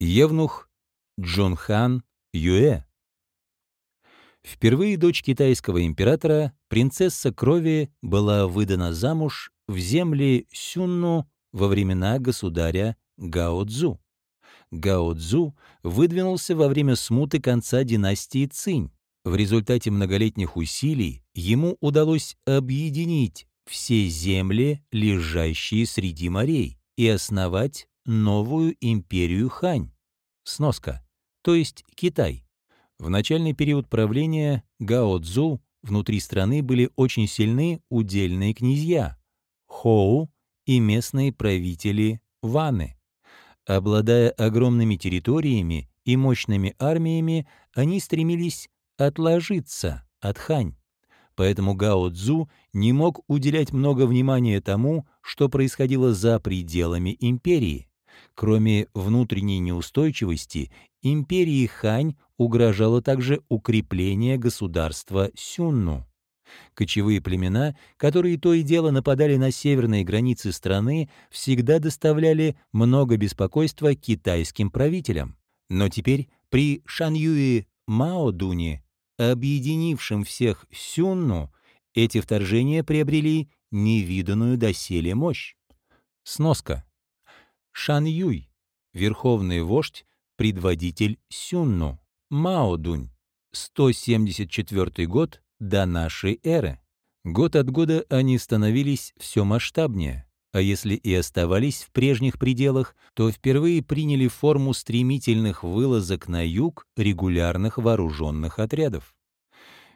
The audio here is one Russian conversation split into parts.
Евнух Джонхан Юэ. Впервые дочь китайского императора, принцесса крови, была выдана замуж в земли Сюнну во времена государя Гао Цзу. Гао Цзу выдвинулся во время смуты конца династии Цинь. В результате многолетних усилий ему удалось объединить все земли, лежащие среди морей, и основать новую империю Хань. Сноска, то есть Китай. В начальный период правления Гао Цзу внутри страны были очень сильны удельные князья Хоу и местные правители Ваны. Обладая огромными территориями и мощными армиями, они стремились отложиться от Хань. Поэтому Гао Цзу не мог уделять много внимания тому, что происходило за пределами империи. Кроме внутренней неустойчивости, империи Хань угрожало также укрепление государства Сюнну. Кочевые племена, которые то и дело нападали на северные границы страны, всегда доставляли много беспокойства китайским правителям. Но теперь при Шаньюи Маодуне, объединившем всех Сюнну, эти вторжения приобрели невиданную доселе мощь. Сноска. Шан Юй, верховный вождь, предводитель Сюнну, Маодунь, 174 год до нашей эры. Год от года они становились все масштабнее, а если и оставались в прежних пределах, то впервые приняли форму стремительных вылазок на юг регулярных вооруженных отрядов.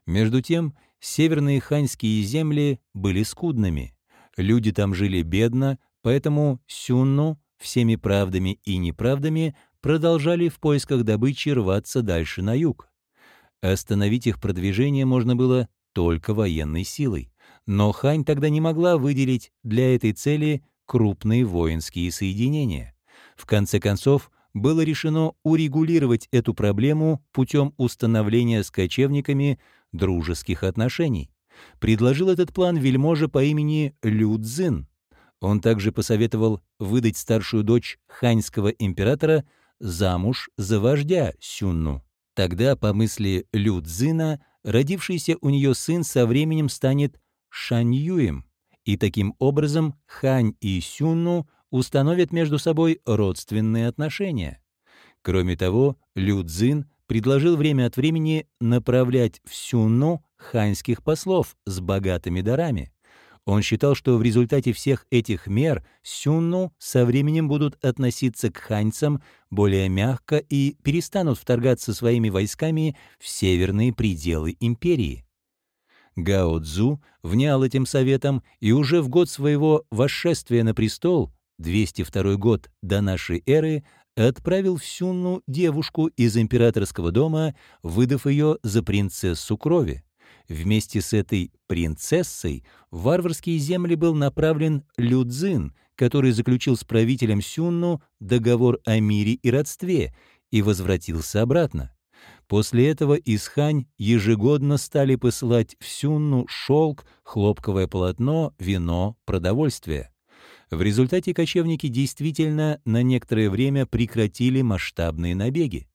Между тем, северные ханьские земли были скудными, люди там жили бедно, поэтому Сюнну всеми правдами и неправдами продолжали в поисках добычи рваться дальше на юг. Остановить их продвижение можно было только военной силой, но Хань тогда не могла выделить для этой цели крупные воинские соединения. В конце концов, было решено урегулировать эту проблему путем установления с кочевниками дружеских отношений. Предложил этот план вельможа по имени Лю Цзин. Он также посоветовал выдать старшую дочь ханьского императора замуж за вождя Сюнну. Тогда, по мысли Лю Цзина, родившийся у нее сын со временем станет Шаньюем, и таким образом Хань и Сюнну установят между собой родственные отношения. Кроме того, Лю Цзин предложил время от времени направлять в Сюнну ханьских послов с богатыми дарами. Он считал, что в результате всех этих мер сюнну со временем будут относиться к ханьцам более мягко и перестанут вторгаться своими войсками в северные пределы империи. Гао Цзу внял этим советом и уже в год своего восшествия на престол, 202 год до нашей эры, отправил в Сюнну девушку из императорского дома, выдав ее за принцессу крови. Вместе с этой принцессой в варварские земли был направлен Людзин, который заключил с правителем Сюнну договор о мире и родстве и возвратился обратно. После этого из Хань ежегодно стали посылать в Сюнну шелк, хлопковое полотно, вино, продовольствие. В результате кочевники действительно на некоторое время прекратили масштабные набеги.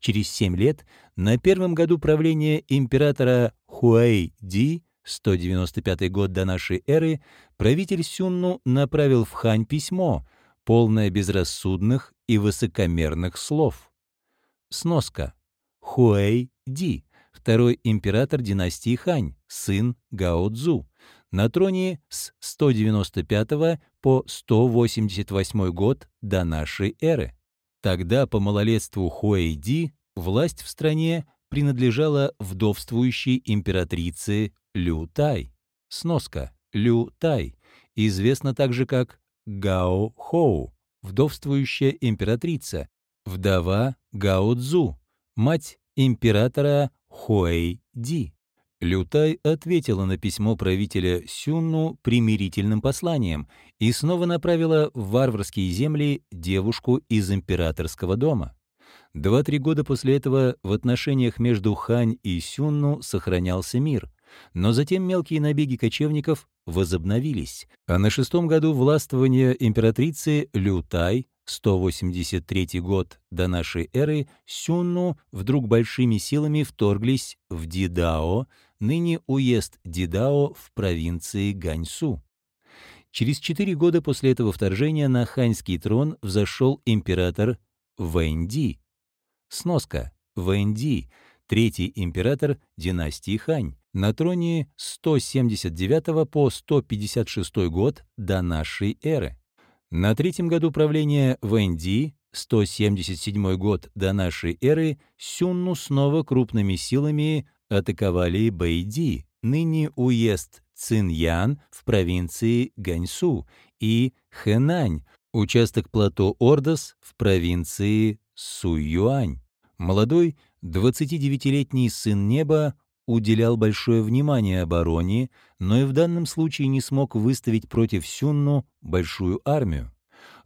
Через семь лет, на первом году правления императора Хуэй-Ди, 195 год до нашей эры, правитель Сюнну направил в Хань письмо, полное безрассудных и высокомерных слов. Сноска. Хуэй-Ди, второй император династии Хань, сын Гао Цзу, на троне с 195 по 188 год до нашей эры. Тогда по малолетству Хуэйди власть в стране принадлежала вдовствующей императрице Лю Тай. Сноска. Лю Тай, известна также как Гао Хоу, вдовствующая императрица, вдова Гао Цзу, мать императора Хуэй Ди. Лютай ответила на письмо правителя Сюнну примирительным посланием и снова направила в варварские земли девушку из императорского дома. Два-три года после этого в отношениях между Хань и Сюнну сохранялся мир, но затем мелкие набеги кочевников возобновились, а на шестом году властвования императрицы Лютай 183 год до нашей эры, Сюнну вдруг большими силами вторглись в Дидао, ныне уезд Дидао в провинции Ганьсу. Через четыре года после этого вторжения на ханьский трон взошел император Вэньди. Сноска. Вэньди — третий император династии Хань, на троне с 179 по 156 год до нашей эры. На третьем году правления Вэнди, 177 год до нашей эры, Сюнну снова крупными силами атаковали Бэйди, ныне уезд Циньян в провинции Ганьсу, и Хэнань, участок плато Ордос в провинции Суюань. Молодой 29-летний сын неба уделял большое внимание обороне, но и в данном случае не смог выставить против Сюнну большую армию.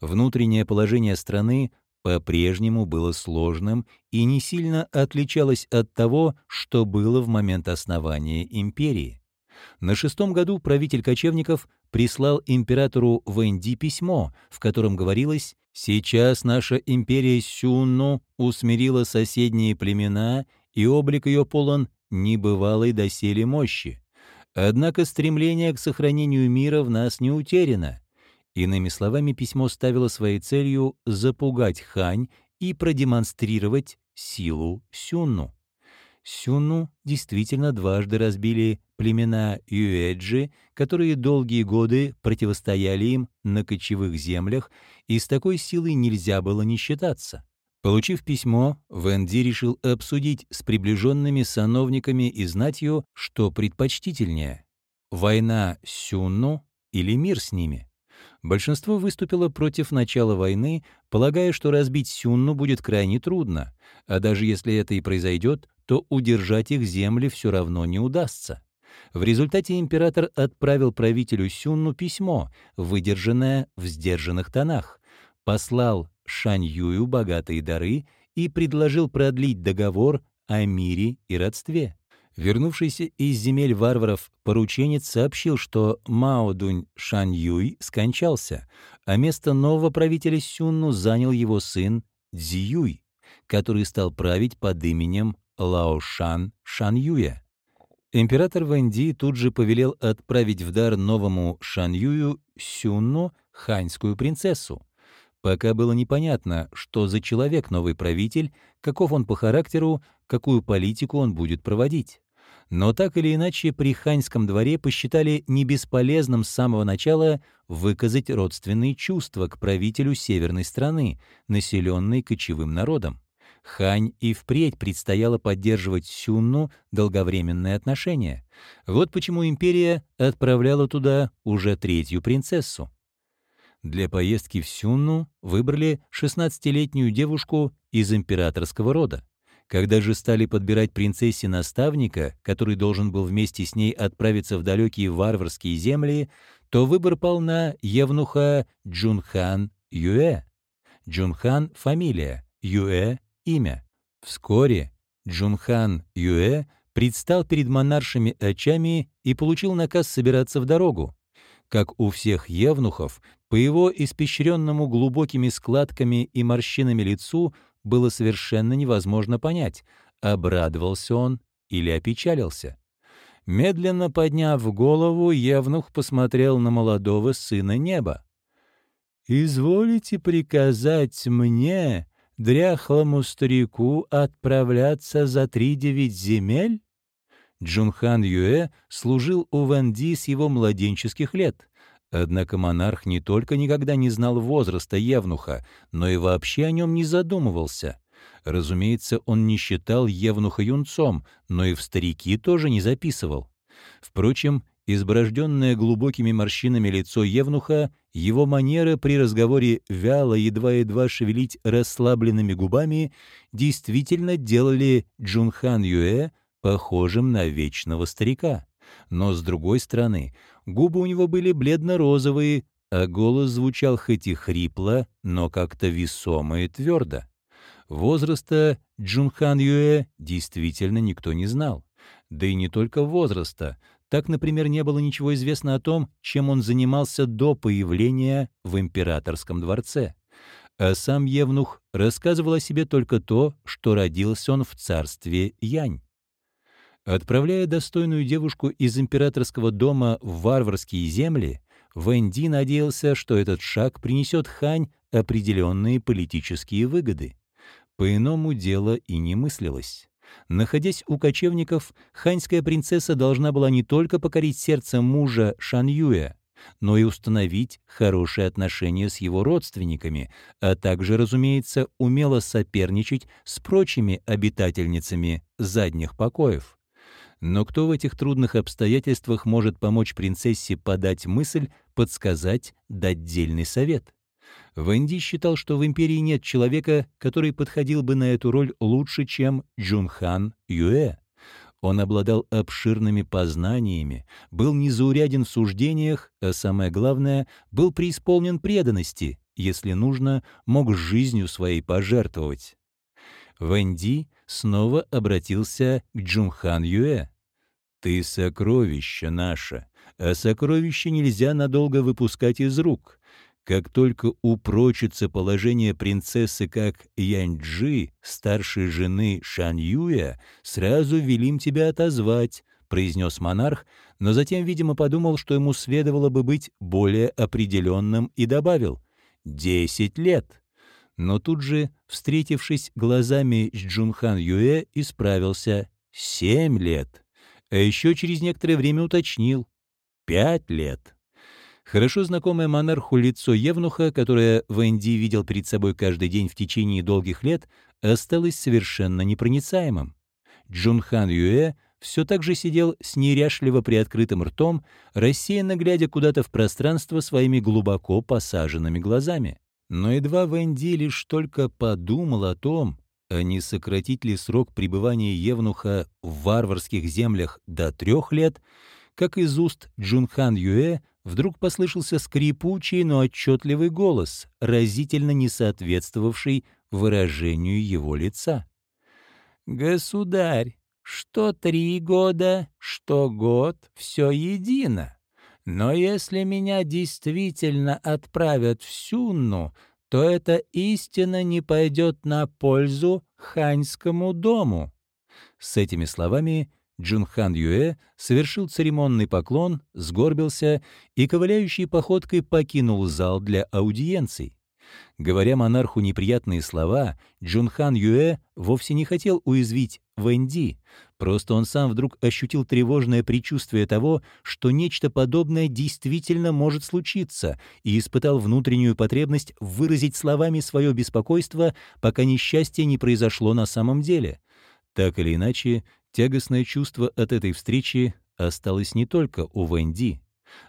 Внутреннее положение страны по-прежнему было сложным и не сильно отличалось от того, что было в момент основания империи. На шестом году правитель кочевников прислал императору Вэнди письмо, в котором говорилось «Сейчас наша империя Сюнну усмирила соседние племена, и облик ее полон небывалой доселе мощи. Однако стремление к сохранению мира в нас не утеряно. Иными словами, письмо ставило своей целью запугать Хань и продемонстрировать силу Сюнну. Сюнну действительно дважды разбили племена Юэджи, которые долгие годы противостояли им на кочевых землях, и с такой силой нельзя было не считаться. Получив письмо, Венди решил обсудить с приближенными сановниками и знатью, что предпочтительнее — война с Сюнну или мир с ними. Большинство выступило против начала войны, полагая, что разбить Сюнну будет крайне трудно, а даже если это и произойдет, то удержать их земли все равно не удастся. В результате император отправил правителю Сюнну письмо, выдержанное в сдержанных тонах, послал Шань Юю богатые дары и предложил продлить договор о мире и родстве. Вернувшийся из земель варваров порученец сообщил, что Маодунь Шань Юй скончался, а место нового правителя Сюнну занял его сын Цзиюй, который стал править под именем Лаошан Шан Юя. Император Вэнди тут же повелел отправить в дар новому Шан Юю Сюнну ханьскую принцессу. Пока было непонятно, что за человек новый правитель, каков он по характеру, какую политику он будет проводить. Но так или иначе при ханьском дворе посчитали не бесполезным с самого начала выказать родственные чувства к правителю северной страны, населенной кочевым народом. Хань и впредь предстояло поддерживать Сюнну долговременные отношения. Вот почему империя отправляла туда уже третью принцессу. Для поездки в Сюнну выбрали 16-летнюю девушку из императорского рода. Когда же стали подбирать принцессе наставника, который должен был вместе с ней отправиться в далекие варварские земли, то выбор пал на евнуха Джунхан Юэ. Джунхан — фамилия, Юэ — имя. Вскоре Джунхан Юэ предстал перед монаршими очами и получил наказ собираться в дорогу. Как у всех евнухов, по его испещренному глубокими складками и морщинами лицу было совершенно невозможно понять, обрадовался он или опечалился. Медленно подняв голову, Евнух посмотрел на молодого сына неба. «Изволите приказать мне, дряхлому старику, отправляться за три девять земель?» Джунхан Юэ служил у Вэнди с его младенческих лет. Однако монарх не только никогда не знал возраста Евнуха, но и вообще о нем не задумывался. Разумеется, он не считал Евнуха юнцом, но и в старики тоже не записывал. Впрочем, изборожденное глубокими морщинами лицо Евнуха, его манера при разговоре вяло, едва-едва шевелить расслабленными губами, действительно делали Джунхан Юэ похожим на вечного старика. Но, с другой стороны, губы у него были бледно-розовые, а голос звучал хоть и хрипло, но как-то весомо и твердо. Возраста Джунхан Юэ действительно никто не знал. Да и не только возраста. Так, например, не было ничего известно о том, чем он занимался до появления в императорском дворце. а сам Евнух рассказывал о себе только то, что родился он в царстве Янь. Отправляя достойную девушку из императорского дома в варварские земли, Вэнди надеялся, что этот шаг принесет Хань определенные политические выгоды. По-иному дело и не мыслилось. Находясь у кочевников, ханьская принцесса должна была не только покорить сердце мужа Шаньюя, но и установить хорошие отношения с его родственниками, а также, разумеется, умело соперничать с прочими обитательницами задних покоев. Но кто в этих трудных обстоятельствах может помочь принцессе подать мысль, подсказать, дать дельный совет? Вэнди считал, что в империи нет человека, который подходил бы на эту роль лучше, чем Джунхан Юэ. Он обладал обширными познаниями, был незауряден в суждениях, а самое главное, был преисполнен преданности, если нужно, мог жизнью своей пожертвовать. Вэнди снова обратился к Джунхан Юэ. «Ты сокровище наше, а сокровище нельзя надолго выпускать из рук. Как только упрочится положение принцессы как Яньджи, старшей жены Шаньюя, сразу велим тебя отозвать, — произнес монарх, но затем, видимо, подумал, что ему следовало бы быть более определенным и добавил — «десять лет». Но тут же, встретившись глазами с Джунхан Юэ, исправился «семь лет», а еще через некоторое время уточнил «пять лет». Хорошо знакомое монарху лицо Евнуха, которое Венди видел перед собой каждый день в течение долгих лет, осталось совершенно непроницаемым. Джунхан Юэ все так же сидел с неряшливо приоткрытым ртом, рассеянно глядя куда-то в пространство своими глубоко посаженными глазами. Но едва Венди лишь только подумал о том, а не сократить ли срок пребывания Евнуха в варварских землях до трех лет, как из уст Джунхан Юэ вдруг послышался скрипучий, но отчетливый голос, разительно не соответствовавший выражению его лица. «Государь, что три года, что год — все едино. Но если меня действительно отправят в Сюнну, то эта истина не пойдет на пользу ханьскому дому». С этими словами Джунхан Юэ совершил церемонный поклон, сгорбился и ковыляющей походкой покинул зал для аудиенций. Говоря монарху неприятные слова, Джунхан Юэ вовсе не хотел уязвить Вэнди, просто он сам вдруг ощутил тревожное предчувствие того, что нечто подобное действительно может случиться, и испытал внутреннюю потребность выразить словами свое беспокойство, пока несчастье не произошло на самом деле. Так или иначе, Тягостное чувство от этой встречи осталось не только у Вэнди.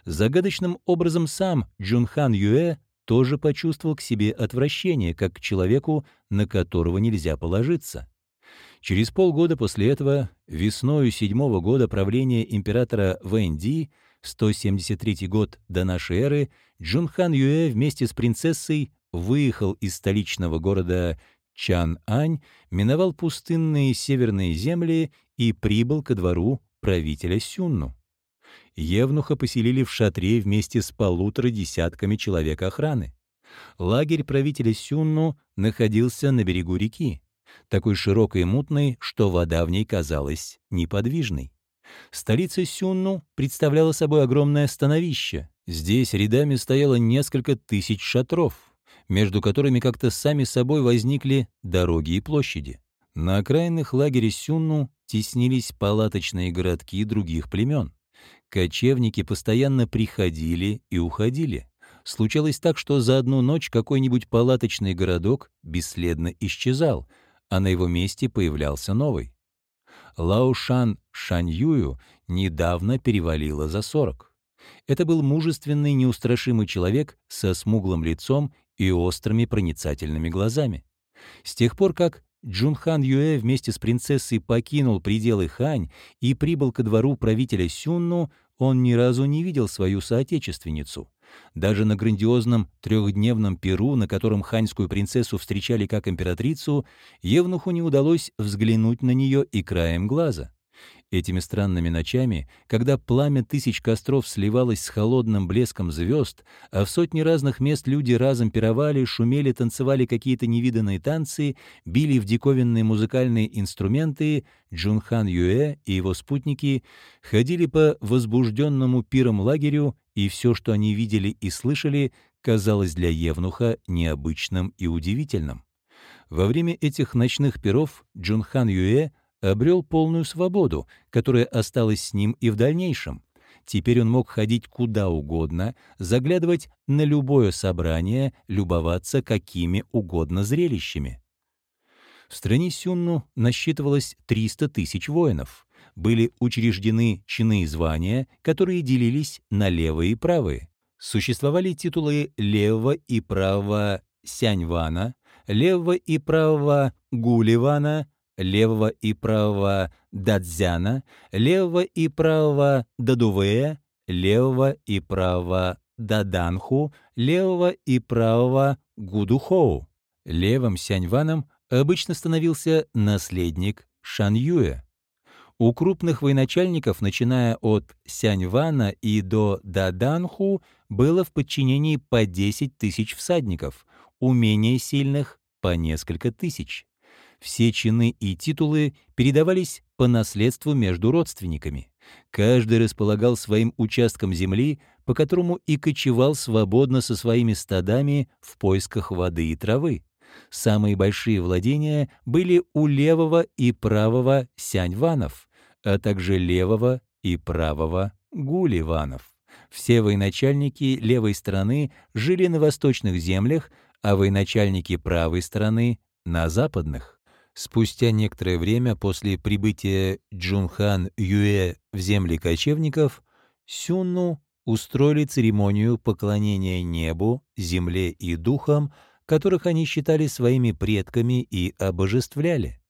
Загадочным образом сам Джунхан Юэ тоже почувствовал к себе отвращение, как к человеку, на которого нельзя положиться. Через полгода после этого, весною седьмого года правления императора Вэнди, 173 год до нашей эры, Джунхан Юэ вместе с принцессой выехал из столичного города Чан-Ань, миновал пустынные северные земли и прибыл ко двору правителя Сюнну. Евнуха поселили в шатре вместе с полутора десятками человек охраны. Лагерь правителя Сюнну находился на берегу реки, такой широкой и мутной, что вода в ней казалась неподвижной. Столица Сюнну представляла собой огромное становище. Здесь рядами стояло несколько тысяч шатров, между которыми как-то сами собой возникли дороги и площади. На окраинных лагере Сюнну теснились палаточные городки других племен. Кочевники постоянно приходили и уходили. Случалось так, что за одну ночь какой-нибудь палаточный городок бесследно исчезал, а на его месте появлялся новый. Лаушан Шаньюю недавно перевалило за сорок. Это был мужественный, неустрашимый человек со смуглым лицом и острыми проницательными глазами. С тех пор, как Джунхан Юэ вместе с принцессой покинул пределы Хань и прибыл ко двору правителя Сюнну, он ни разу не видел свою соотечественницу. Даже на грандиозном трехдневном перу, на котором ханьскую принцессу встречали как императрицу, Евнуху не удалось взглянуть на нее и краем глаза. Этими странными ночами, когда пламя тысяч костров сливалось с холодным блеском звезд, а в сотни разных мест люди разом пировали, шумели, танцевали какие-то невиданные танцы, били в диковинные музыкальные инструменты, Джунхан Юэ и его спутники ходили по возбужденному пиром лагерю, и все, что они видели и слышали, казалось для Евнуха необычным и удивительным. Во время этих ночных пиров Джунхан Юэ обрел полную свободу, которая осталась с ним и в дальнейшем. Теперь он мог ходить куда угодно, заглядывать на любое собрание, любоваться какими угодно зрелищами. В стране Сюнну насчитывалось 300 тысяч воинов. Были учреждены чины и звания, которые делились на левые и правые. Существовали титулы левого и правого Сяньвана, левого и правого Гуливана, левого и правого Дадзяна, левого и правого Дадувея, левого и правого Даданху, левого и правого Гудухоу. Левым Сяньваном обычно становился наследник Шаньюя. У крупных военачальников, начиная от Сяньвана и до Даданху, было в подчинении по 10 тысяч всадников, у менее сильных — по несколько тысяч. Все чины и титулы передавались по наследству между родственниками. Каждый располагал своим участком земли, по которому и кочевал свободно со своими стадами в поисках воды и травы. Самые большие владения были у левого и правого сяньванов, а также левого и правого гуливанов. Все военачальники левой стороны жили на восточных землях, а военачальники правой стороны — на западных. Спустя некоторое время после прибытия Джунхан Юэ в земли кочевников, Сюнну устроили церемонию поклонения небу, земле и духам, которых они считали своими предками и обожествляли.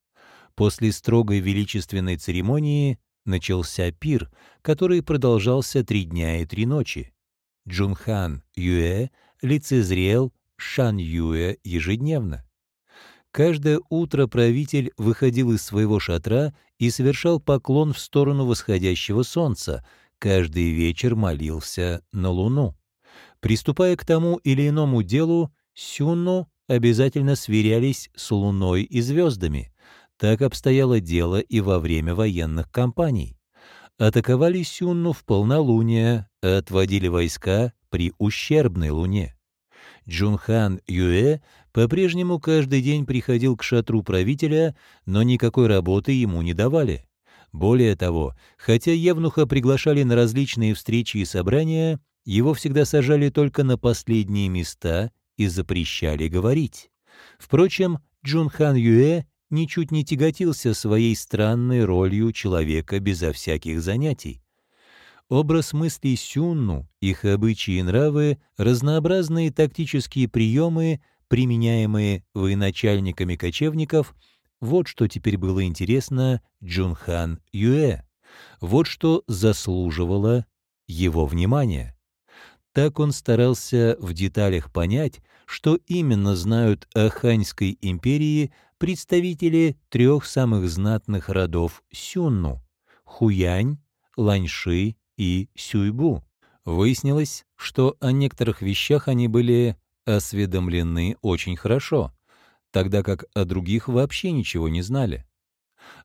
После строгой величественной церемонии начался пир, который продолжался три дня и три ночи. Джунхан Юэ лицезрел Шан Юэ ежедневно. Каждое утро правитель выходил из своего шатра и совершал поклон в сторону восходящего солнца, каждый вечер молился на луну. Приступая к тому или иному делу, Сюнну обязательно сверялись с луной и звездами. Так обстояло дело и во время военных кампаний. Атаковали Сюнну в полнолуние, а отводили войска при ущербной луне. Джунхан Юэ по-прежнему каждый день приходил к шатру правителя, но никакой работы ему не давали. Более того, хотя Евнуха приглашали на различные встречи и собрания, его всегда сажали только на последние места и запрещали говорить. Впрочем, Джунхан Юэ ничуть не тяготился своей странной ролью человека безо всяких занятий. Образ мыслей Сюнну, их обычаи и нравы, разнообразные тактические приемы, применяемые военачальниками кочевников, вот что теперь было интересно Джунхан Юэ. Вот что заслуживало его внимания. Так он старался в деталях понять, что именно знают о Ханьской империи представители трех самых знатных родов Сюнну — Хуянь, Ланьши и Сюйбу. Выяснилось, что о некоторых вещах они были осведомлены очень хорошо, тогда как о других вообще ничего не знали.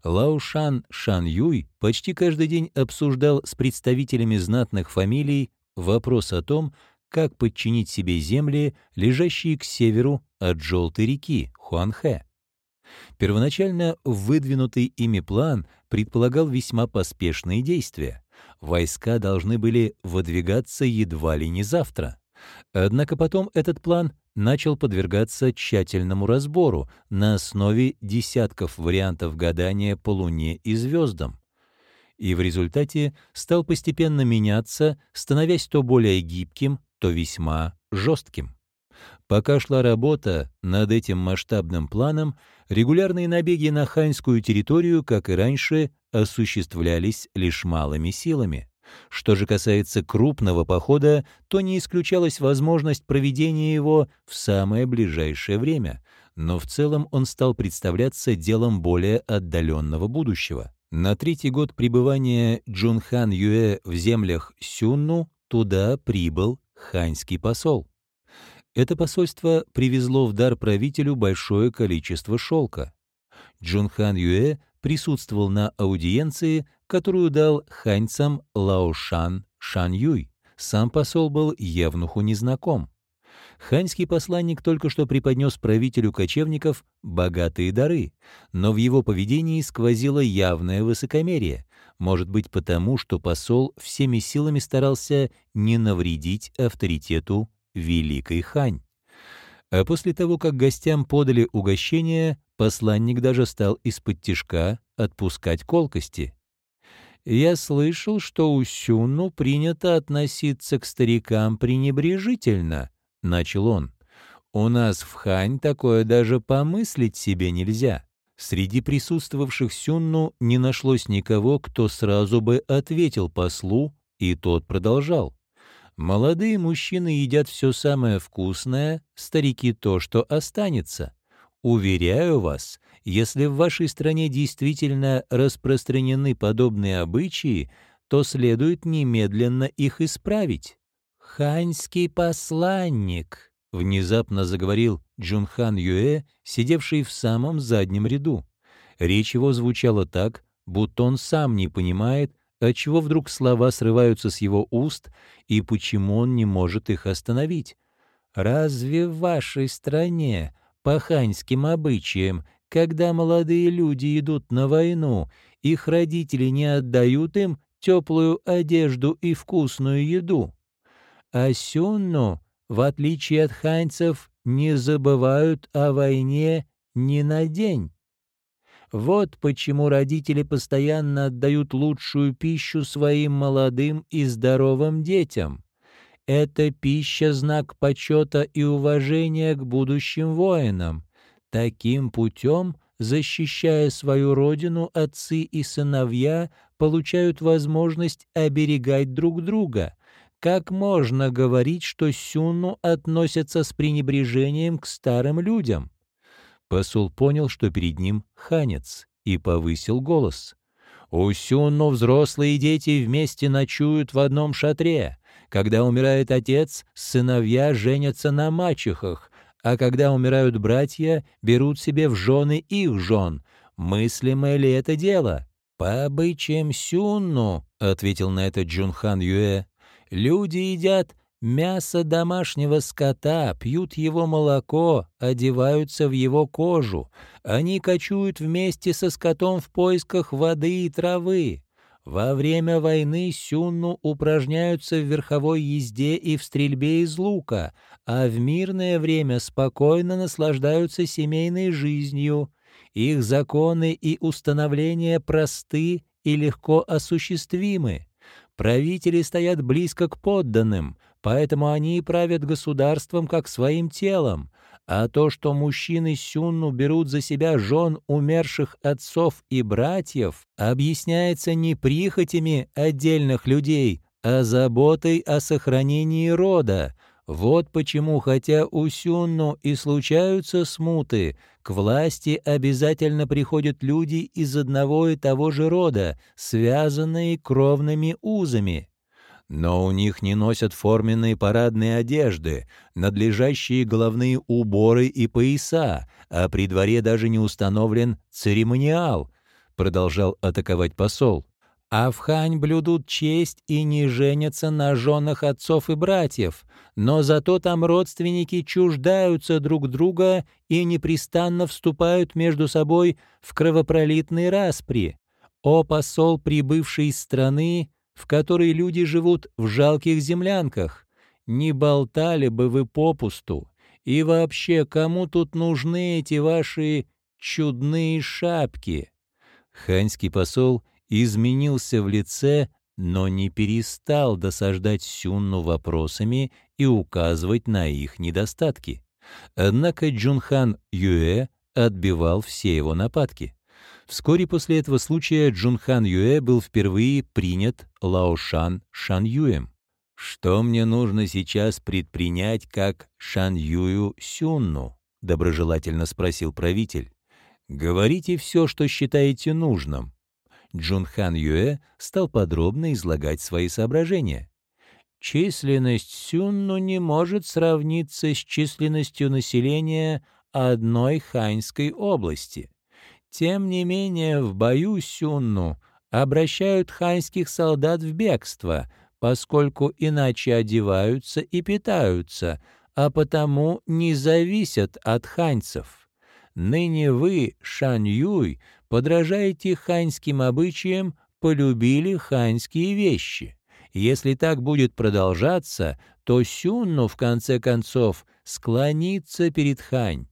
Лаушан Шан Юй почти каждый день обсуждал с представителями знатных фамилий вопрос о том, как подчинить себе земли, лежащие к северу от Желтой реки Хуанхэ. Первоначально выдвинутый ими план предполагал весьма поспешные действия. Войска должны были выдвигаться едва ли не завтра. Однако потом этот план начал подвергаться тщательному разбору на основе десятков вариантов гадания по Луне и звездам. И в результате стал постепенно меняться, становясь то более гибким, то весьма жестким. Пока шла работа над этим масштабным планом, регулярные набеги на ханьскую территорию, как и раньше, осуществлялись лишь малыми силами. Что же касается крупного похода, то не исключалась возможность проведения его в самое ближайшее время, но в целом он стал представляться делом более отдаленного будущего. На третий год пребывания Джунхан Юэ в землях Сюнну туда прибыл ханьский посол. Это посольство привезло в дар правителю большое количество шелка. Джунхан Юэ присутствовал на аудиенции, которую дал ханьцам Лаошан Шан Юй. Сам посол был евнуху незнаком. Ханьский посланник только что преподнес правителю кочевников богатые дары, но в его поведении сквозило явное высокомерие, может быть потому, что посол всеми силами старался не навредить авторитету Великой Хань. А после того, как гостям подали угощение, посланник даже стал из-под тишка отпускать колкости. «Я слышал, что у Сюну принято относиться к старикам пренебрежительно», — начал он. «У нас в Хань такое даже помыслить себе нельзя». Среди присутствовавших Сюнну не нашлось никого, кто сразу бы ответил послу, и тот продолжал. Молодые мужчины едят все самое вкусное, старики то, что останется. Уверяю вас, если в вашей стране действительно распространены подобные обычаи, то следует немедленно их исправить. «Ханьский посланник», — внезапно заговорил Джунхан Юэ, сидевший в самом заднем ряду. Речь его звучала так, будто он сам не понимает, отчего вдруг слова срываются с его уст и почему он не может их остановить. «Разве в вашей стране, по ханьским обычаям, когда молодые люди идут на войну, их родители не отдают им теплую одежду и вкусную еду? А сюнну, в отличие от ханьцев, не забывают о войне ни на день. Вот почему родители постоянно отдают лучшую пищу своим молодым и здоровым детям. Эта пища — знак почета и уважения к будущим воинам. Таким путем, защищая свою родину, отцы и сыновья получают возможность оберегать друг друга. Как можно говорить, что Сюнну относятся с пренебрежением к старым людям? Посол понял, что перед ним ханец, и повысил голос. «У Сюнну взрослые дети вместе ночуют в одном шатре. Когда умирает отец, сыновья женятся на мачехах, а когда умирают братья, берут себе в жены их жен. Мыслимое ли это дело?» «По обычаям Сюнну», — ответил на это Джунхан Юэ, — «люди едят мясо домашнего скота, пьют его молоко, одеваются в его кожу. Они кочуют вместе со скотом в поисках воды и травы. Во время войны сюнну упражняются в верховой езде и в стрельбе из лука, а в мирное время спокойно наслаждаются семейной жизнью. Их законы и установления просты и легко осуществимы. Правители стоят близко к подданным, поэтому они и правят государством как своим телом, а то, что мужчины Сюнну берут за себя жен умерших отцов и братьев, объясняется не прихотями отдельных людей, а заботой о сохранении рода, вот почему, хотя у Сюнну и случаются смуты, к власти обязательно приходят люди из одного и того же рода, связанные кровными узами. Но у них не носят форменные парадные одежды, надлежащие головные уборы и пояса, а при дворе даже не установлен церемониал, продолжал атаковать посол а в Хань блюдут честь и не женятся на женах отцов и братьев, но зато там родственники чуждаются друг друга и непрестанно вступают между собой в кровопролитные распри. О посол, прибывший из страны, в которой люди живут в жалких землянках, не болтали бы вы попусту, и вообще, кому тут нужны эти ваши чудные шапки?» Ханьский посол — изменился в лице, но не перестал досаждать Сюнну вопросами и указывать на их недостатки. Однако Джунхан Юэ отбивал все его нападки. Вскоре после этого случая Джунхан Юэ был впервые принят Лаошан Шан Юем. «Что мне нужно сейчас предпринять как Шан Юю Сюнну?» — доброжелательно спросил правитель. «Говорите все, что считаете нужным. Джунхан Юэ стал подробно излагать свои соображения. Численность Сюнну не может сравниться с численностью населения одной ханьской области. Тем не менее, в бою Сюнну обращают ханьских солдат в бегство, поскольку иначе одеваются и питаются, а потому не зависят от ханьцев. Ныне вы, Шань Юй, подражаете ханьским обычаям, полюбили ханьские вещи. Если так будет продолжаться, то Сюнну, в конце концов, склонится перед Хань.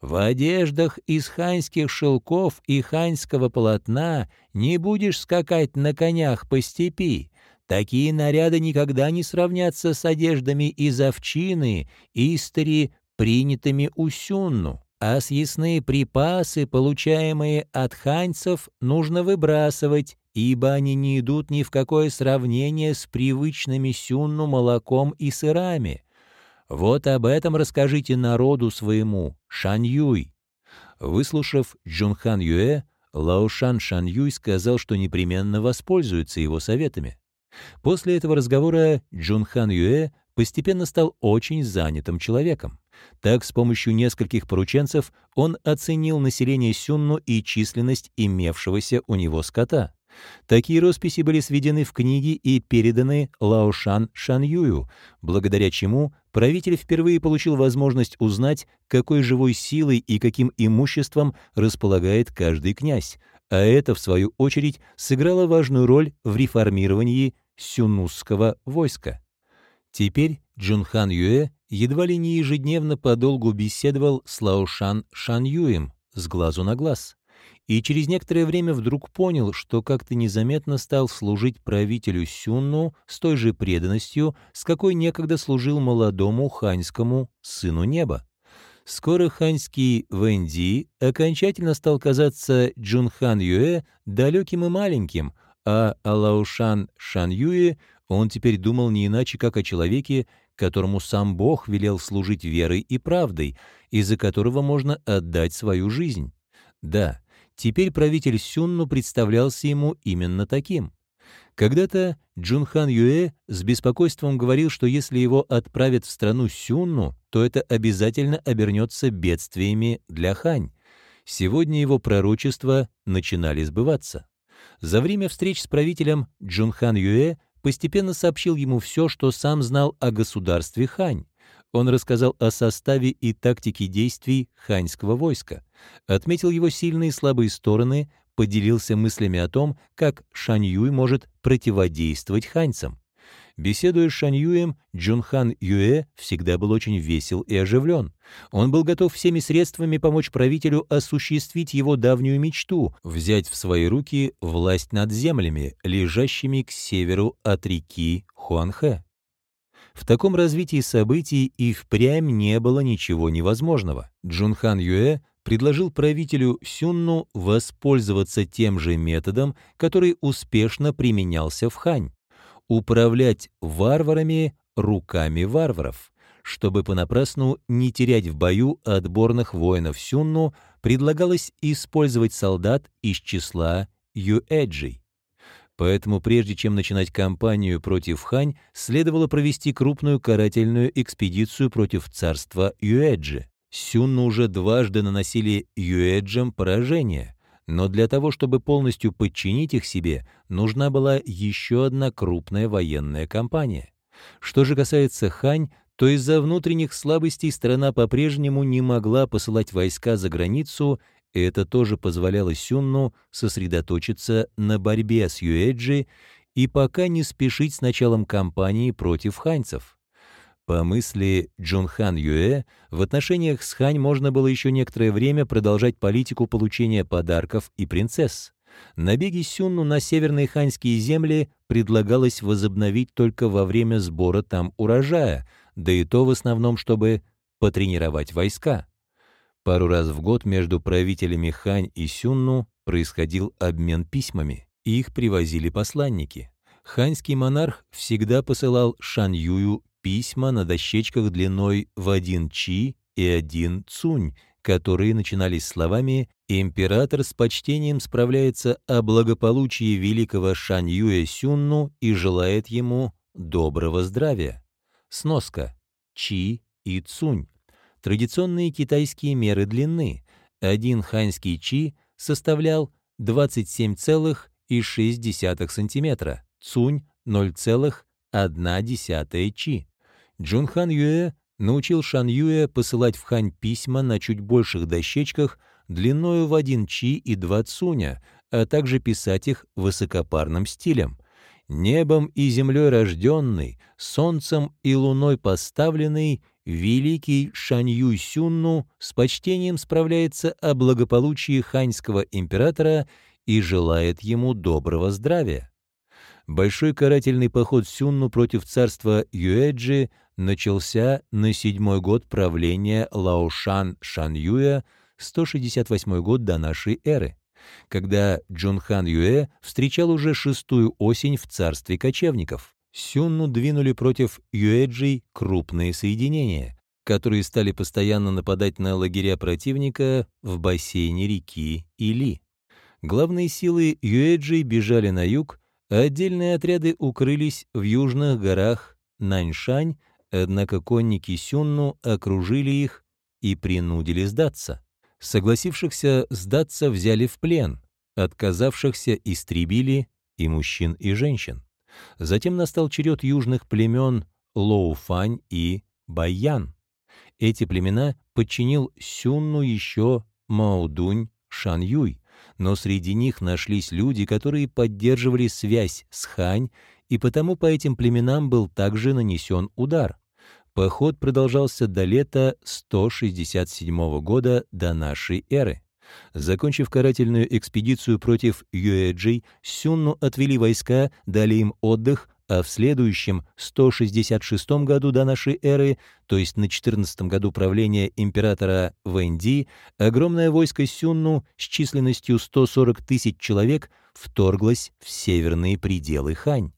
В одеждах из ханьских шелков и ханьского полотна не будешь скакать на конях по степи. Такие наряды никогда не сравнятся с одеждами из овчины, истори, принятыми у Сюнну а съестные припасы, получаемые от ханьцев, нужно выбрасывать, ибо они не идут ни в какое сравнение с привычными сюнну молоком и сырами. Вот об этом расскажите народу своему, Шаньюй. Выслушав Джунхан Юэ, Лаошан Шаньюй сказал, что непременно воспользуется его советами. После этого разговора Джунхан Юэ постепенно стал очень занятым человеком. Так, с помощью нескольких порученцев он оценил население Сюнну и численность имевшегося у него скота. Такие росписи были сведены в книге и переданы Лаошан Шанюю, благодаря чему правитель впервые получил возможность узнать, какой живой силой и каким имуществом располагает каждый князь, а это, в свою очередь, сыграло важную роль в реформировании сюнусского войска. Теперь Джунхан Юэ едва ли не ежедневно подолгу беседовал с Лаошан Шанюем с глазу на глаз, и через некоторое время вдруг понял, что как-то незаметно стал служить правителю Сюнну с той же преданностью, с какой некогда служил молодому ханьскому сыну неба. Скоро ханьский Вэнди окончательно стал казаться Джунхан Юэ далеким и маленьким, а Алаушан Шан Юэ он теперь думал не иначе, как о человеке, которому сам Бог велел служить верой и правдой, из-за которого можно отдать свою жизнь. Да, теперь правитель Сюнну представлялся ему именно таким. Когда-то Джунхан Юэ с беспокойством говорил, что если его отправят в страну Сюнну, то это обязательно обернется бедствиями для Хань. Сегодня его пророчества начинали сбываться. За время встреч с правителем Джунхан Юэ постепенно сообщил ему все, что сам знал о государстве Хань. Он рассказал о составе и тактике действий ханьского войска, отметил его сильные и слабые стороны, поделился мыслями о том, как Шаньюй может противодействовать ханьцам. Беседуя с Шаньюем, Джунхан Юэ всегда был очень весел и оживлен. Он был готов всеми средствами помочь правителю осуществить его давнюю мечту — взять в свои руки власть над землями, лежащими к северу от реки Хуанхэ. В таком развитии событий и впрямь не было ничего невозможного. Джунхан Юэ предложил правителю Сюнну воспользоваться тем же методом, который успешно применялся в Хань управлять варварами руками варваров. Чтобы понапрасну не терять в бою отборных воинов Сюнну, предлагалось использовать солдат из числа юэджей. Поэтому прежде чем начинать кампанию против Хань, следовало провести крупную карательную экспедицию против царства Юэджи. Сюнну уже дважды наносили Юэджам поражение, но для того, чтобы полностью подчинить их себе, нужна была еще одна крупная военная кампания. Что же касается Хань, то из-за внутренних слабостей страна по-прежнему не могла посылать войска за границу, и это тоже позволяло Сюнну сосредоточиться на борьбе с Юэджи и пока не спешить с началом кампании против ханьцев. По мысли Джунхан Юэ, в отношениях с Хань можно было еще некоторое время продолжать политику получения подарков и принцесс. Набеги Сюнну на северные ханьские земли предлагалось возобновить только во время сбора там урожая, да и то в основном, чтобы потренировать войска. Пару раз в год между правителями Хань и Сюнну происходил обмен письмами, их привозили посланники. Ханьский монарх всегда посылал Шан Юю письма на дощечках длиной в один чи и один цунь, которые начинались словами «Император с почтением справляется о благополучии великого Шаньюэ Сюнну и желает ему доброго здравия». Сноска. Чи и Цунь. Традиционные китайские меры длины. Один ханьский чи составлял 27,6 см, цунь 0,1 чи. Джунхан Юэ научил Шан Юэ посылать в Хань письма на чуть больших дощечках длиною в один чи и два цуня, а также писать их высокопарным стилем. Небом и землей рожденный, солнцем и луной поставленный, великий Шанью Сюнну с почтением справляется о благополучии ханьского императора и желает ему доброго здравия. Большой карательный поход Сюнну против царства Юэджи начался на седьмой год правления Лаошан Шаньюя, 168 год до нашей эры, когда Джунхан Юэ встречал уже шестую осень в царстве кочевников. Сюнну двинули против Юэджи крупные соединения, которые стали постоянно нападать на лагеря противника в бассейне реки Или. Главные силы Юэджи бежали на юг, а отдельные отряды укрылись в южных горах Наньшань, однако конники Сюнну окружили их и принудили сдаться. Согласившихся сдаться взяли в плен, отказавшихся истребили и мужчин, и женщин. Затем настал черед южных племен Лоуфань и Баян. Эти племена подчинил Сюнну еще Маудунь Шаньюй, но среди них нашлись люди, которые поддерживали связь с Хань, и потому по этим племенам был также нанесен удар. Поход продолжался до лета 167 года до нашей эры. Закончив карательную экспедицию против Юэджи, Сюнну отвели войска, дали им отдых, а в следующем, 166 году до нашей эры, то есть на 14 году правления императора Вэнди, огромное войско Сюнну с численностью 140 тысяч человек вторглось в северные пределы Хань.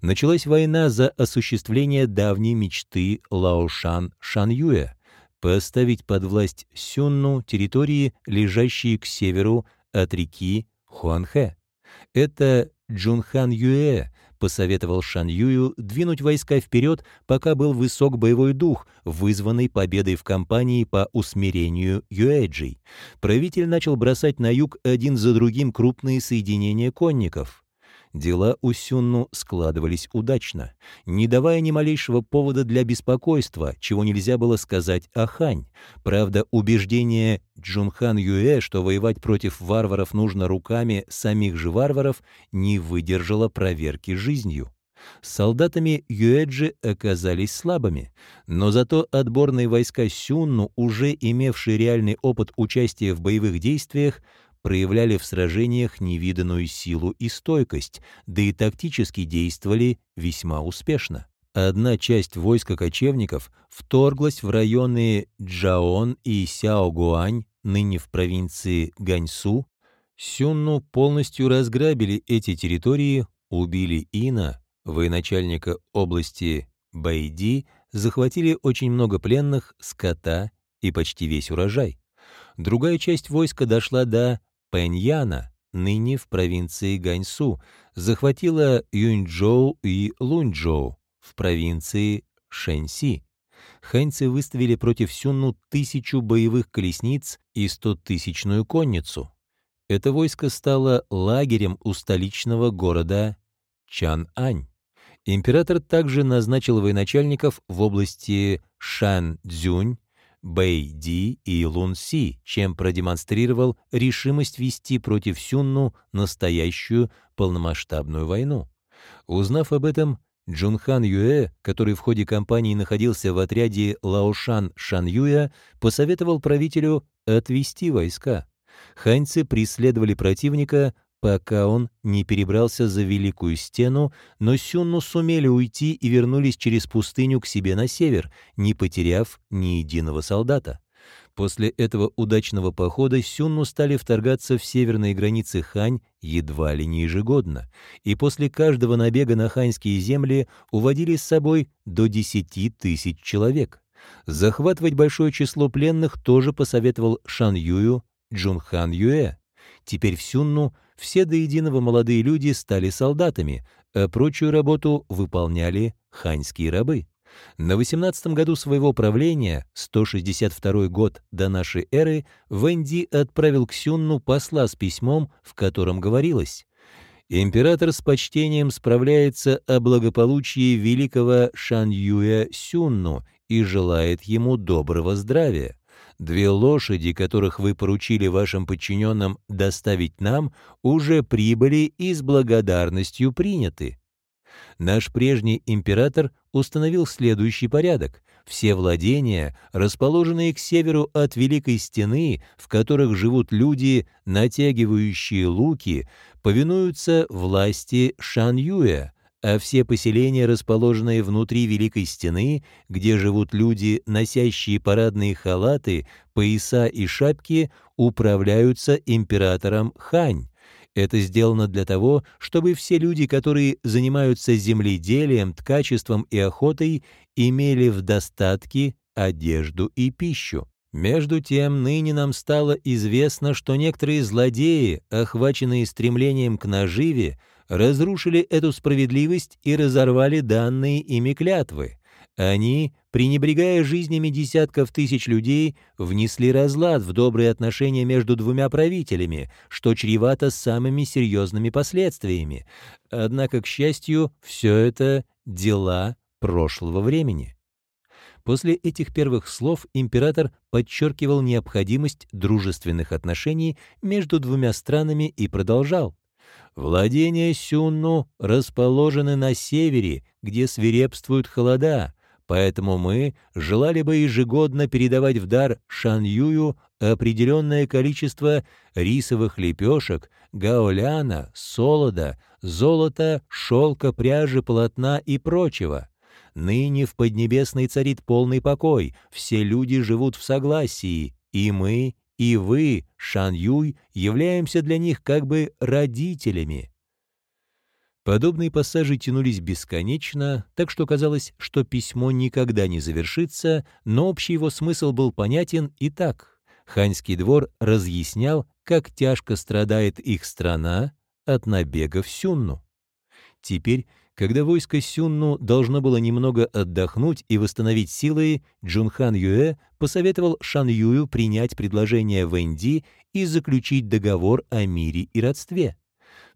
Началась война за осуществление давней мечты Лаошан Шанюэ поставить под власть Сюнну территории, лежащие к северу от реки Хуанхэ. Это Джунхан Юэ посоветовал Шан Юю двинуть войска вперед, пока был высок боевой дух, вызванный победой в кампании по усмирению Юэджи. Правитель начал бросать на юг один за другим крупные соединения конников. Дела у Сюнну складывались удачно, не давая ни малейшего повода для беспокойства, чего нельзя было сказать о Хань. Правда, убеждение Джунхан Юэ, что воевать против варваров нужно руками самих же варваров, не выдержало проверки жизнью. Солдатами Юэджи оказались слабыми, но зато отборные войска Сюнну, уже имевшие реальный опыт участия в боевых действиях, проявляли в сражениях невиданную силу и стойкость, да и тактически действовали весьма успешно. Одна часть войска кочевников вторглась в районы Джаон и Сяогуань, ныне в провинции Ганьсу. Сюнну полностью разграбили эти территории, убили Ина, военачальника области Байди, захватили очень много пленных, скота и почти весь урожай. Другая часть войска дошла до Пэньяна, ныне в провинции Ганьсу, захватила Юньчжоу и Луньчжоу в провинции Шэньси. Ханьцы выставили против Сюнну тысячу боевых колесниц и стотысячную конницу. Это войско стало лагерем у столичного города Чан-Ань. Император также назначил военачальников в области Шан-Дзюнь, Бэй-Ди и Лун-Си, чем продемонстрировал решимость вести против Сюнну настоящую полномасштабную войну. Узнав об этом, Джунхан Юэ, который в ходе кампании находился в отряде Лаошан Шан Юя, посоветовал правителю отвести войска. Ханьцы преследовали противника, пока он не перебрался за Великую Стену, но Сюнну сумели уйти и вернулись через пустыню к себе на север, не потеряв ни единого солдата. После этого удачного похода Сюнну стали вторгаться в северные границы Хань едва ли не ежегодно, и после каждого набега на ханьские земли уводили с собой до 10 тысяч человек. Захватывать большое число пленных тоже посоветовал Шан Юю Джунхан Юэ. Теперь в Сюнну все до единого молодые люди стали солдатами, а прочую работу выполняли ханьские рабы. На 18 году своего правления, 162 год до нашей эры, Венди отправил к Сюнну посла с письмом, в котором говорилось «Император с почтением справляется о благополучии великого Шаньюя Сюнну и желает ему доброго здравия. Две лошади, которых вы поручили вашим подчиненным доставить нам, уже прибыли и с благодарностью приняты. Наш прежний император установил следующий порядок. Все владения, расположенные к северу от Великой Стены, в которых живут люди, натягивающие луки, повинуются власти Шан-Юя, а все поселения, расположенные внутри Великой Стены, где живут люди, носящие парадные халаты, пояса и шапки, управляются императором Хань. Это сделано для того, чтобы все люди, которые занимаются земледелием, ткачеством и охотой, имели в достатке одежду и пищу. Между тем, ныне нам стало известно, что некоторые злодеи, охваченные стремлением к наживе, разрушили эту справедливость и разорвали данные ими клятвы. Они, пренебрегая жизнями десятков тысяч людей, внесли разлад в добрые отношения между двумя правителями, что чревато самыми серьезными последствиями. Однако, к счастью, все это дела прошлого времени. После этих первых слов император подчеркивал необходимость дружественных отношений между двумя странами и продолжал. Владения Сюнну расположены на севере, где свирепствуют холода, поэтому мы желали бы ежегодно передавать в дар Шаньюю определенное количество рисовых лепешек, гаоляна, солода, золота, шелка, пряжи, полотна и прочего. Ныне в Поднебесной царит полный покой, все люди живут в согласии, и мы, и вы, Шан Юй, являемся для них как бы родителями. Подобные пассажи тянулись бесконечно, так что казалось, что письмо никогда не завершится, но общий его смысл был понятен и так. Ханьский двор разъяснял, как тяжко страдает их страна от набегов Сюнну. Теперь когда войско Сюнну должно было немного отдохнуть и восстановить силы, Джунхан Юэ посоветовал Шан Юю принять предложение Вэнди и заключить договор о мире и родстве.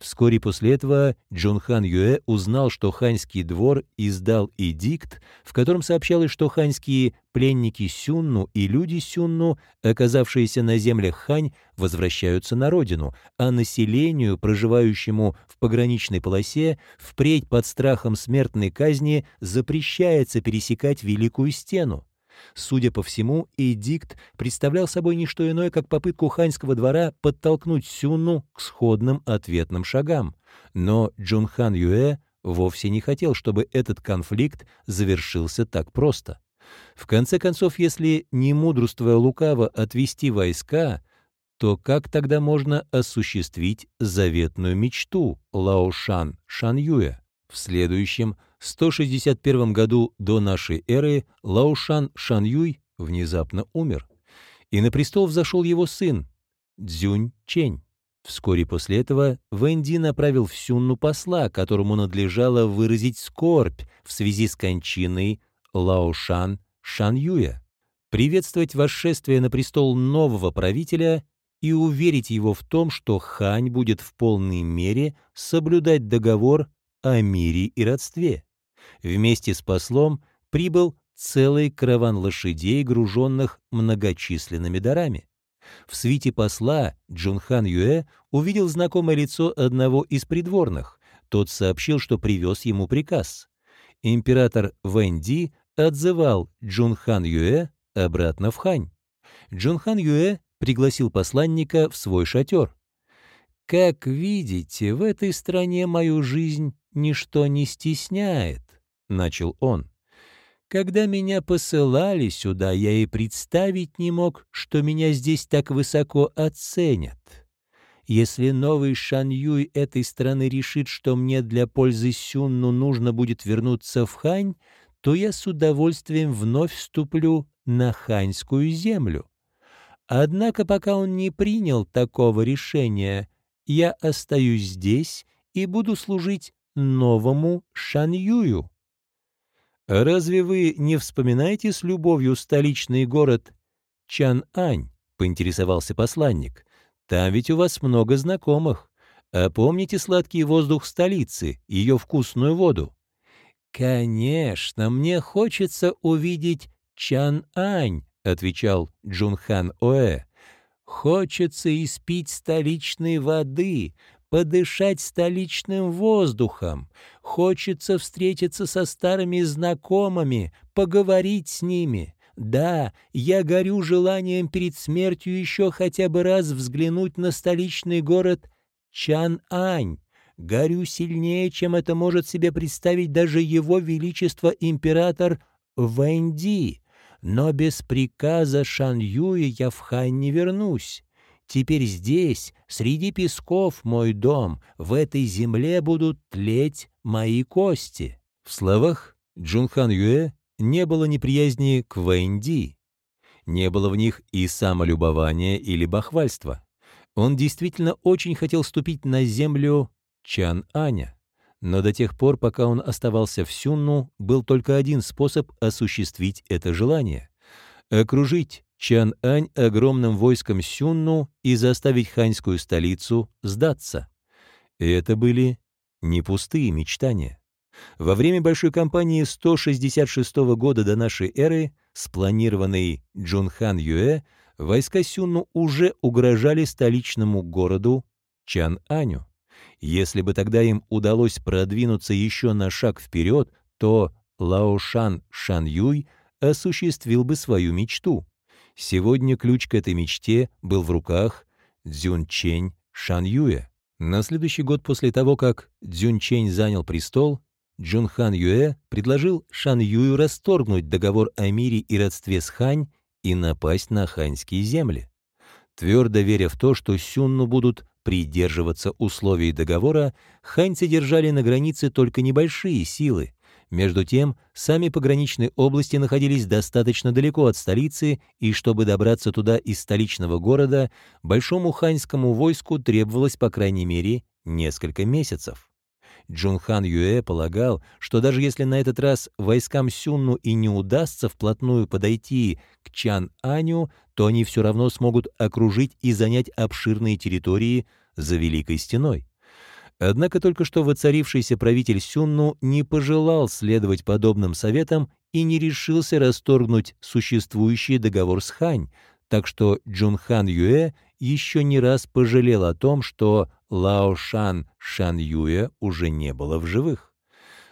Вскоре после этого Джун Хан Юэ узнал, что ханьский двор издал эдикт, в котором сообщалось, что ханьские пленники Сюнну и люди Сюнну, оказавшиеся на землях Хань, возвращаются на родину, а населению, проживающему в пограничной полосе, впредь под страхом смертной казни запрещается пересекать Великую Стену. Судя по всему, эдикт представлял собой не что иное, как попытку ханьского двора подтолкнуть Сюнну к сходным ответным шагам. Но Джунхан Юэ вовсе не хотел, чтобы этот конфликт завершился так просто. В конце концов, если не мудрствуя лукаво отвести войска, то как тогда можно осуществить заветную мечту Лаошан Шанюя? В следующем 161 году до нашей эры Лаушан Шанюй внезапно умер, и на престол взошел его сын Цзюнь Чень. Вскоре после этого Вэнди направил в Сюнну посла, которому надлежало выразить скорбь в связи с кончиной Лаошан Шанюя, приветствовать восшествие на престол нового правителя и уверить его в том, что Хань будет в полной мере соблюдать договор о мире и родстве. Вместе с послом прибыл целый караван лошадей, груженных многочисленными дарами. В свите посла Джунхан Юэ увидел знакомое лицо одного из придворных. Тот сообщил, что привез ему приказ. Император Вэнди отзывал Джунхан Юэ обратно в Хань. Джунхан Юэ пригласил посланника в свой шатер. «Как видите, в этой стране мою жизнь ничто не стесняет», — начал он. «Когда меня посылали сюда, я и представить не мог, что меня здесь так высоко оценят. Если новый Шаньюй этой страны решит, что мне для пользы Сюнну нужно будет вернуться в Хань, то я с удовольствием вновь вступлю на ханьскую землю. Однако пока он не принял такого решения, я остаюсь здесь и буду служить новому Шаньюю. «Разве вы не вспоминаете с любовью столичный город Чан-Ань?» — поинтересовался посланник. «Там ведь у вас много знакомых. А помните сладкий воздух столицы, ее вкусную воду?» «Конечно, мне хочется увидеть Чан-Ань», — отвечал Джунхан Оэ. «Хочется испить столичной воды, подышать столичным воздухом. Хочется встретиться со старыми знакомыми, поговорить с ними. Да, я горю желанием перед смертью еще хотя бы раз взглянуть на столичный город Чан-Ань. Горю сильнее, чем это может себе представить даже его величество император Вэнди. Но без приказа Шан Юя я в Хань не вернусь. Теперь здесь, среди песков, мой дом, в этой земле будут тлеть мои кости». В словах Джунхан Юэ не было неприязни к Вэнди. Не было в них и самолюбования или бахвальства. Он действительно очень хотел ступить на землю Чан-Аня. Но до тех пор, пока он оставался в Сюнну, был только один способ осуществить это желание — окружить Чан-Ань огромным войском Сюнну и заставить ханьскую столицу сдаться. И это были не пустые мечтания. Во время большой кампании 166 года до нашей эры, спланированной Джунхан Юэ, войска Сюнну уже угрожали столичному городу Чан-Аню. Если бы тогда им удалось продвинуться еще на шаг вперед, то Лаошан Шан-Юй осуществил бы свою мечту. Сегодня ключ к этой мечте был в руках Цзюнчень Шан-Юя. На следующий год после того, как Цзюнчень занял престол, Джунхан Юэ предложил Шан Юю расторгнуть договор о мире и родстве с Хань и напасть на ханьские земли. Твердо веря в то, что Сюнну будут придерживаться условий договора, ханьцы держали на границе только небольшие силы. Между тем, сами пограничные области находились достаточно далеко от столицы, и чтобы добраться туда из столичного города, большому ханьскому войску требовалось, по крайней мере, несколько месяцев. Джунхан Юэ полагал, что даже если на этот раз войскам Сюнну и не удастся вплотную подойти к Чан-Аню, то они все равно смогут окружить и занять обширные территории за Великой Стеной. Однако только что воцарившийся правитель Сюнну не пожелал следовать подобным советам и не решился расторгнуть существующий договор с Хань, так что Джунхан Юэ еще не раз пожалел о том, что Лао Шан Шан Юэ уже не было в живых.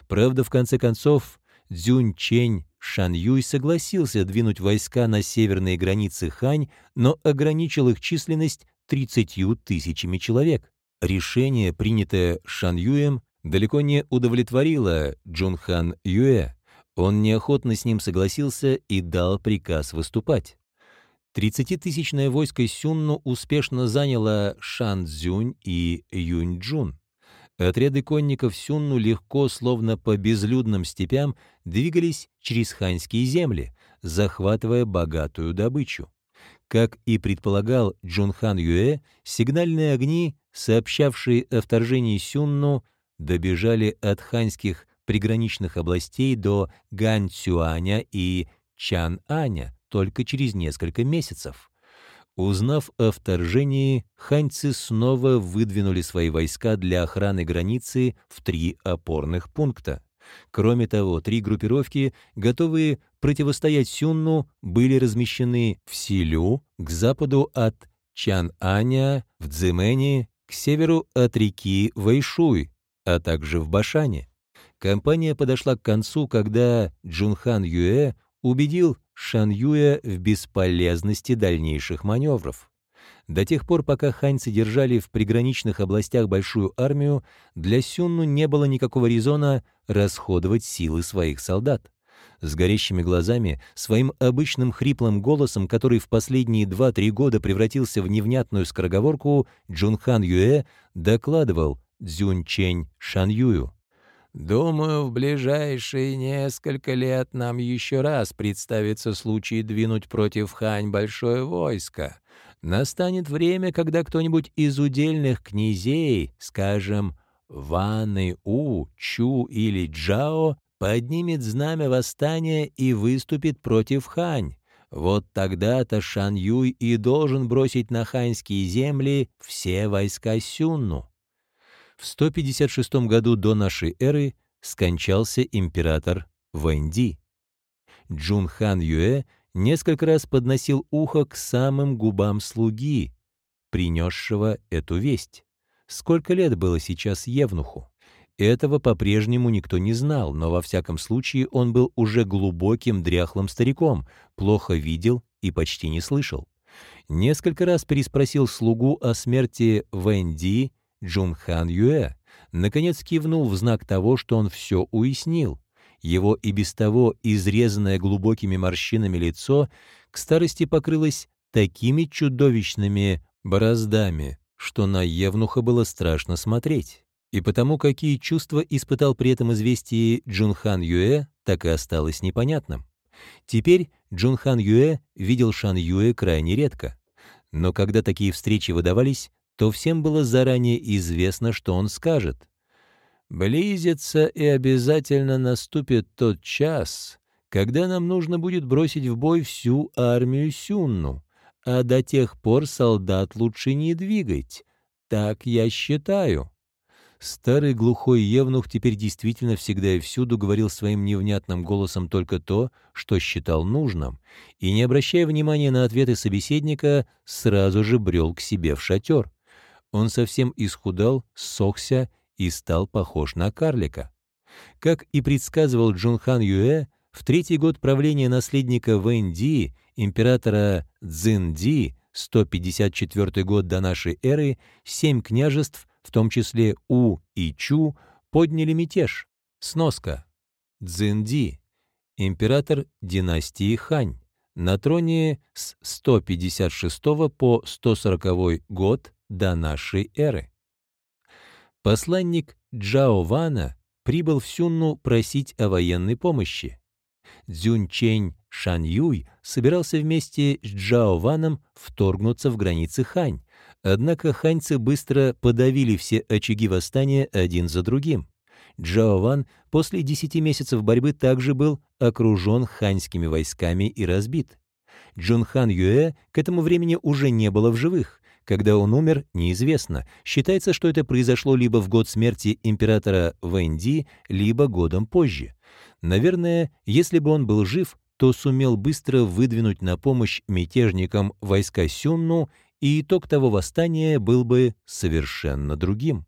Правда, в конце концов, Цзюнь Чень Шан Юй согласился двинуть войска на северные границы Хань, но ограничил их численность 30 тысячами человек. Решение, принятое Шан Юем, далеко не удовлетворило Джунхан Юэ. Он неохотно с ним согласился и дал приказ выступать. Тридцатитысячное войско Сюнну успешно заняло Шанцзюнь и Юньчжун. Отряды конников Сюнну легко, словно по безлюдным степям, двигались через ханьские земли, захватывая богатую добычу. Как и предполагал Джунхан Юэ, сигнальные огни, сообщавшие о вторжении Сюнну, добежали от ханьских приграничных областей до Ганцюаня и Чан-Аня, только через несколько месяцев. Узнав о вторжении, ханьцы снова выдвинули свои войска для охраны границы в три опорных пункта. Кроме того, три группировки, готовые противостоять Сюнну, были размещены в Силю, к западу от Чан-Аня, в Цзэгэне, к северу от реки Вэйшуй, а также в Башане. Кампания подошла к концу, когда Джунхан Юэ убедил Шан Юя в бесполезности дальнейших маневров. До тех пор, пока ханьцы держали в приграничных областях большую армию, для Сюнну не было никакого резона расходовать силы своих солдат. С горящими глазами, своим обычным хриплым голосом, который в последние два-три года превратился в невнятную скороговорку, Джунхан Юэ докладывал Цзюнь Чэнь Шан Юю. Думаю, в ближайшие несколько лет нам еще раз представится случай двинуть против Хань большое войско. Настанет время, когда кто-нибудь из удельных князей, скажем, Ваны, У, Чу или Джао, поднимет знамя восстания и выступит против Хань. Вот тогда-то Шан Юй и должен бросить на ханьские земли все войска Сюнну. В 156 году до нашей эры скончался император Вэнди. Джун хан Юэ несколько раз подносил ухо к самым губам слуги, принесшего эту весть. Сколько лет было сейчас Евнуху? Этого по-прежнему никто не знал, но во всяком случае он был уже глубоким дряхлым стариком, плохо видел и почти не слышал. Несколько раз переспросил слугу о смерти Вэнди Джунхан Юэ, наконец кивнул в знак того, что он все уяснил. Его и без того изрезанное глубокими морщинами лицо к старости покрылось такими чудовищными бороздами, что на Евнуха было страшно смотреть. И потому, какие чувства испытал при этом известии Джунхан Юэ, так и осталось непонятным. Теперь Джунхан Юэ видел Шан Юэ крайне редко. Но когда такие встречи выдавались, то всем было заранее известно, что он скажет. «Близится и обязательно наступит тот час, когда нам нужно будет бросить в бой всю армию Сюнну, а до тех пор солдат лучше не двигать. Так я считаю». Старый глухой евнух теперь действительно всегда и всюду говорил своим невнятным голосом только то, что считал нужным, и, не обращая внимания на ответы собеседника, сразу же брел к себе в шатер. Он совсем исхудал, сохся и стал похож на карлика. Как и предсказывал Джунхан Юэ, в третий год правления наследника Вэнди, императора Цзинди, 154 год до нашей эры, семь княжеств, в том числе У и Чу, подняли мятеж. Сноска. Цзинди, император династии Хань, на троне с 156 по 140 год до нашей эры. Посланник Джао Вана прибыл в Сюнну просить о военной помощи. Цзюньчень Шан Юй собирался вместе с Джао Ваном вторгнуться в границы Хань, однако ханьцы быстро подавили все очаги восстания один за другим. Джао Ван после десяти месяцев борьбы также был окружен ханьскими войсками и разбит. Джунхан Юэ к этому времени уже не было в живых, когда он умер, неизвестно. Считается, что это произошло либо в год смерти императора Вэнди, либо годом позже. Наверное, если бы он был жив, то сумел быстро выдвинуть на помощь мятежникам войска Сюнну, и итог того восстания был бы совершенно другим.